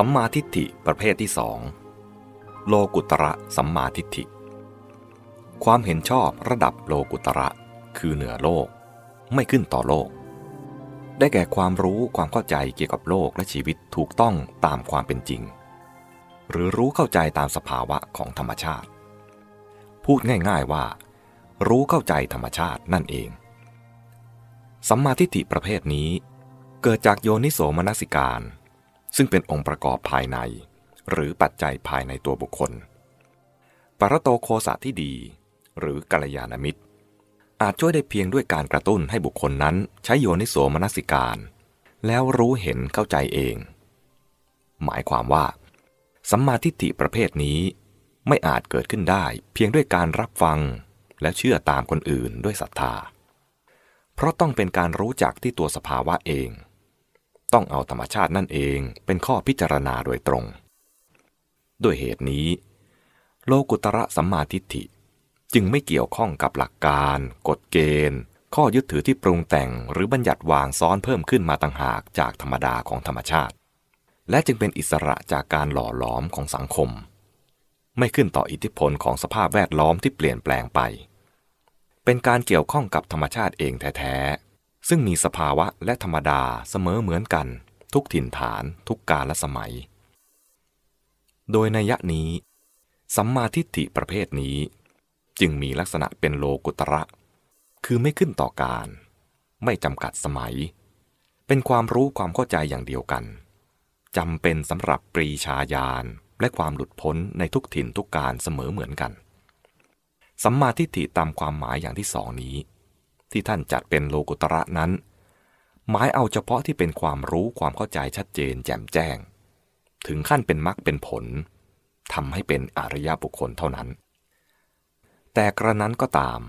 สัมมาทิฏฐิประเภทที่สองโลกุตระสัมมาทิฏฐิ ความเห็นชอบระดับโลกุตระ คือเหนือโลก ไม่ขึ้นต่อโลก ได้แก่ความรู้ความเข้าใจเกี่ยวกับโลกและชีวิตถูกต้องตามความเป็นจริง หรือรู้เข้าใจตามสภาวะของธรรมชาติ พูดง่ายๆว่า รู้เข้าใจธรรมชาตินั่นเอง สัมมาทิฏฐิประเภทนี้ เกิดจากโยนิโสมนสิการ ซึ่งเป็นองค์ประกอบภายใน หรือปัจจัยภายในตัวบุคคล ปรโตโคสะที่ดี หรือกัลยาณมิตร อาจช่วยได้เพียงด้วยการกระตุ้นให้บุคคลนั้นใช้โยนิโสมนสิการ แล้วรู้เห็นเข้าใจเอง หมายความว่า สัมมาทิฏฐิประเภทนี้ไม่อาจเกิดขึ้นได้เพียงด้วยการรับฟังและเชื่อตามคนอื่นด้วยศรัทธา เพราะต้องเป็นการรู้จักที่ตัวสภาวะเอง ต้องเอาธรรมชาตินั่นเองเป็นข้อพิจารณาโดยตรง ด้วยเหตุนี้ โลกุตระสัมมาทิฏฐิจึงไม่เกี่ยวข้องกับหลักการ กฎเกณฑ์ ข้อยึดถือที่ปรุงแต่งหรือบัญญัติวางซ้อนเพิ่มขึ้นมาต่างหากจากธรรมดาของธรรมชาติ และจึงเป็นอิสระจากการหล่อหลอมของสังคม ไม่ขึ้นต่ออิทธิพลของสภาพแวดล้อมที่เปลี่ยนแปลงไป เป็นการเกี่ยวข้องกับธรรมชาติเองแท้ๆ ซึ่งมีสภาวะและธรรมดาเสมอเหมือนกัน ทุกถิ่นฐานทุกกาลสมัย โดยในยะนี้ สัมมาทิฏฐิประเภทนี้ จึงมีลักษณะเป็นโลกุตระ คือไม่ขึ้นต่อการ ไม่จำกัดสมัย เป็นความรู้ความเข้าใจอย่างเดียวกันจำเป็นสำหรับปรีชาญาณและความหลุดพ้นในทุกถิ่นทุกการเสมอเหมือนกัน สัมมาทิฏฐิตามความหมายอย่างที่สองนี้ ที่ท่านจัดเป็นโลกุตระนั้น หมายเอาเฉพาะที่เป็นความรู้ความเข้าใจชัดเจนแจ่มแจ้ง ถึงขั้นเป็นมรรคเป็นผลทำให้เป็นอริยบุคคลเท่านั้น แต่กระนั้นก็ตาม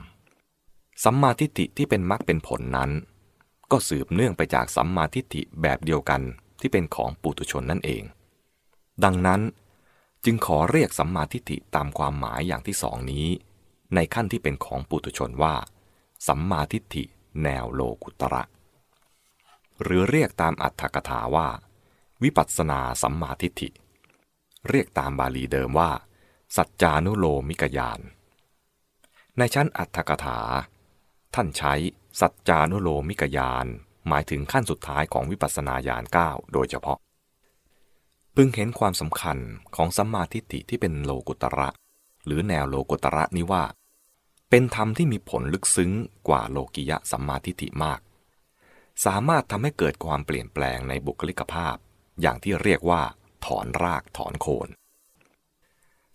สัมมาทิฏฐิที่เป็นมรรคเป็นผลนั้น ก็สืบเนื่องไปจากสัมมาทิฏฐิแบบเดียวกันที่เป็นของปุถุชนนั่นเอง ดังนั้นจึงขอเรียกสัมมาทิฏฐิตามความหมายอย่างที่สองนี้ ในขั้นที่เป็นของปุถุชนว่า สัมมาทิฏฐิแนวโลกุตระ หรือเรียกตามอัตถกถาว่า วิปัสสนาสัมมาทิฏฐิ เรียกตามบาลีเดิมว่า สัจจานุโลมิกยาน ในชั้นอัตถกถา ท่านใช้สัจจานุโลมิกยาน หมายถึงขั้นสุดท้ายของวิปัสสนาญาณ9โดยเฉพาะ พึงเห็นความสำคัญของสัมมาทิฏฐิที่เป็นโลกุตระ หรือแนวโลกุตระนี้ว่า เป็นธรรมที่มีผลลึกซึ้งกว่าโลกิยะสัมมาทิฏฐิมาก สามารถทำให้เกิดความเปลี่ยนแปลงในบุคลิกภาพ อย่างที่เรียกว่า ถอนรากถอนโคน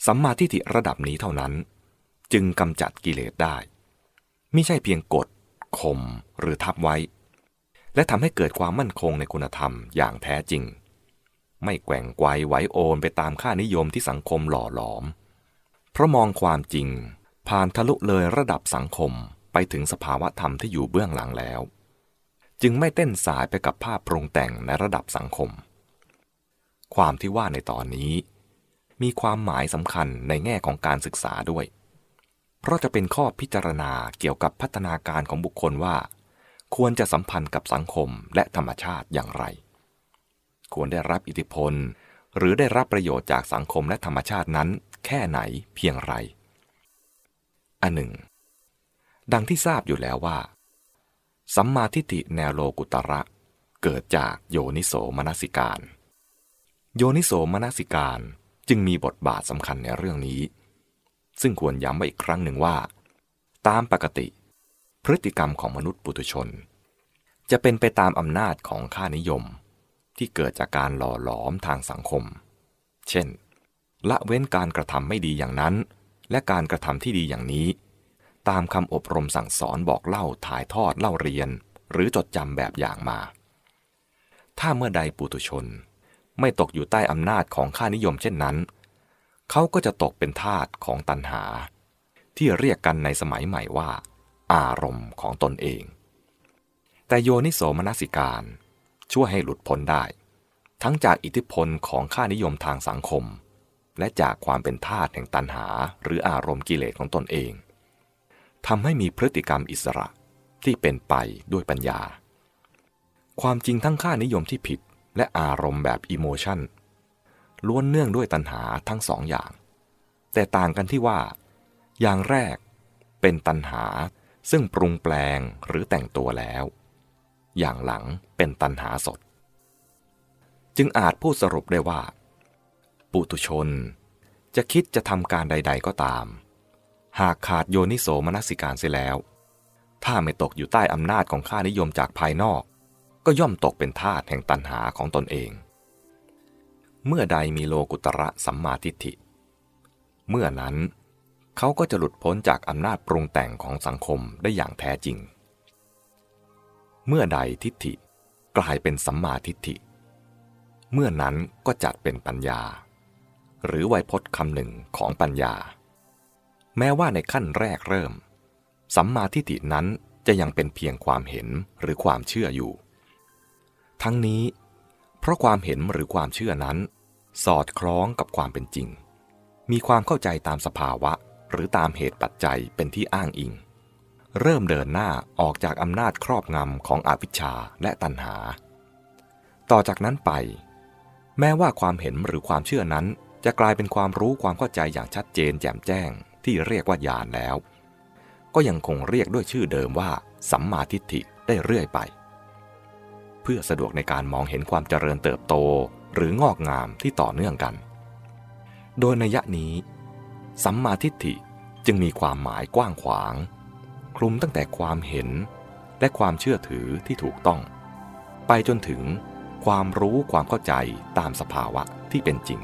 สัมมาทิฏฐิระดับนี้เท่านั้น จึงกำจัดกิเลสได้ ไม่ใช่เพียงกดข่มหรือทับไว้ และทำให้เกิดความมั่นคงในคุณธรรมอย่างแท้จริง ไม่แกว่งไกวไหวโอนไปตามค่านิยมที่สังคมหล่อหลอม เพราะมองความจริง ผ่านทะลุเลยระดับสังคมไปถึงสภาวะธรรมที่อยู่เบื้องหลังแล้ว จึงไม่เต้นสายไปกับภาพปรุงแต่งในระดับสังคม ความที่ว่าในตอนนี้ มีความหมายสำคัญในแง่ของการศึกษาด้วย เพราะจะเป็นข้อพิจารณาเกี่ยวกับพัฒนาการของบุคคลว่า ควรจะสัมพันธ์กับสังคมและธรรมชาติอย่างไร ควรได้รับอิทธิพล หรือได้รับประโยชน์จากสังคมและธรรมชาตินั้น แค่ไหนเพียงไร อันหนึ่ง ดังที่ทราบอยู่แล้วว่า สัมมาทิฏฐิแนวโลกุตระเกิดจากโยนิโสมนสิการ โยนิโสมนสิการจึงมีบทบาทสำคัญในเรื่องนี้ ซึ่งควรย้ำไว้อีกครั้งหนึ่งว่า ตามปกติ พฤติกรรมของมนุษย์ปุถุชน จะเป็นไปตามอำนาจของค่านิยม ที่เกิดจากการหล่อหลอมทางสังคม เช่น ละเว้นการกระทำไม่ดีอย่างนั้น และการกระทำที่ดีอย่างนี้ ตามคำอบรมสั่งสอนบอกเล่าถ่ายทอดเล่าเรียน หรือจดจำแบบอย่างมา ถ้าเมื่อใดปุถุชน ไม่ตกอยู่ใต้อำนาจของค่านิยมเช่นนั้น เขาก็จะตกเป็นทาสของตัณหา ที่เรียกกันในสมัยใหม่ว่า อารมณ์ของตนเอง แต่โยนิโสมนสิการช่วยให้หลุดพ้นได้ ทั้งจากอิทธิพลของค่านิยมทางสังคม และจากความเป็นทาสแห่งตัณหา หรืออารมณ์กิเลสของตนเองทำให้มีพฤติกรรมอิสระที่เป็นไปด้วยปัญญา ความจริงทั้งค่านิยมที่ผิดและอารมณ์แบบอิโมชันล้วนเนื่องด้วยตัณหาทั้งสองอย่าง แต่ต่างกันที่ว่า อย่างแรกเป็นตัณหาซึ่งปรุงแปลงหรือแต่งตัวแล้ว อย่างหลังเป็นตัณหาสด จึงอาจพูดสรุปได้ว่า ปุตุชน จะคิดจะทำการใด ๆ ก็ตาม หากขาดโยนิโสมนสิการเสียแล้ว ถ้าไม่ตกอยู่ใต้อำนาจของข้านิยมจากภายนอก ก็ย่อมตกเป็นทาสแห่งตัณหาของตนเอง เมื่อใดมีโลกุตระสัมมาทิฏฐิ เมื่อนั้นเขาก็จะหลุดพ้นจากอำนาจปรุงแต่งของสังคมได้อย่างแท้จริง เมื่อใดทิฏฐิกลายเป็นสัมมาทิฏฐิ เมื่อนั้นก็จัดเป็นปัญญา หรือไวยพจน์คำหนึ่งของปัญญา แม้ว่าในขั้นแรกเริ่ม สัมมาทิฏฐินั้นจะยังเป็นเพียงความเห็นหรือความเชื่ออยู่ ทั้งนี้ เพราะความเห็นหรือความเชื่อนั้น สอดคล้องกับความเป็นจริง มีความเข้าใจตามสภาวะหรือตามเหตุปัจจัยเป็นที่อ้างอิง เริ่มเดินหน้าออกจากอำนาจครอบงำของอวิชชาและตัณหา ต่อจากนั้นไป แม้ว่าความเห็นหรือความเชื่อนั้น จะกลายเป็นความรู้ความเข้าใจอย่างชัดเจนแจ่มแจ้งที่เรียกว่าญาณแล้ว ก็ยังคงเรียกด้วยชื่อเดิมว่า สัมมาทิฏฐิได้เรื่อยไป เพื่อสะดวกในการมองเห็นความเจริญเติบโตหรืองอกงามที่ต่อเนื่องกัน โดยนัยนี้ สัมมาทิฏฐิจึงมีความหมายกว้างขวาง คลุมตั้งแต่ความเห็นและความเชื่อถือที่ถูกต้อง ไปจนถึงความรู้ความเข้าใจตามสภาวะที่เป็นจริง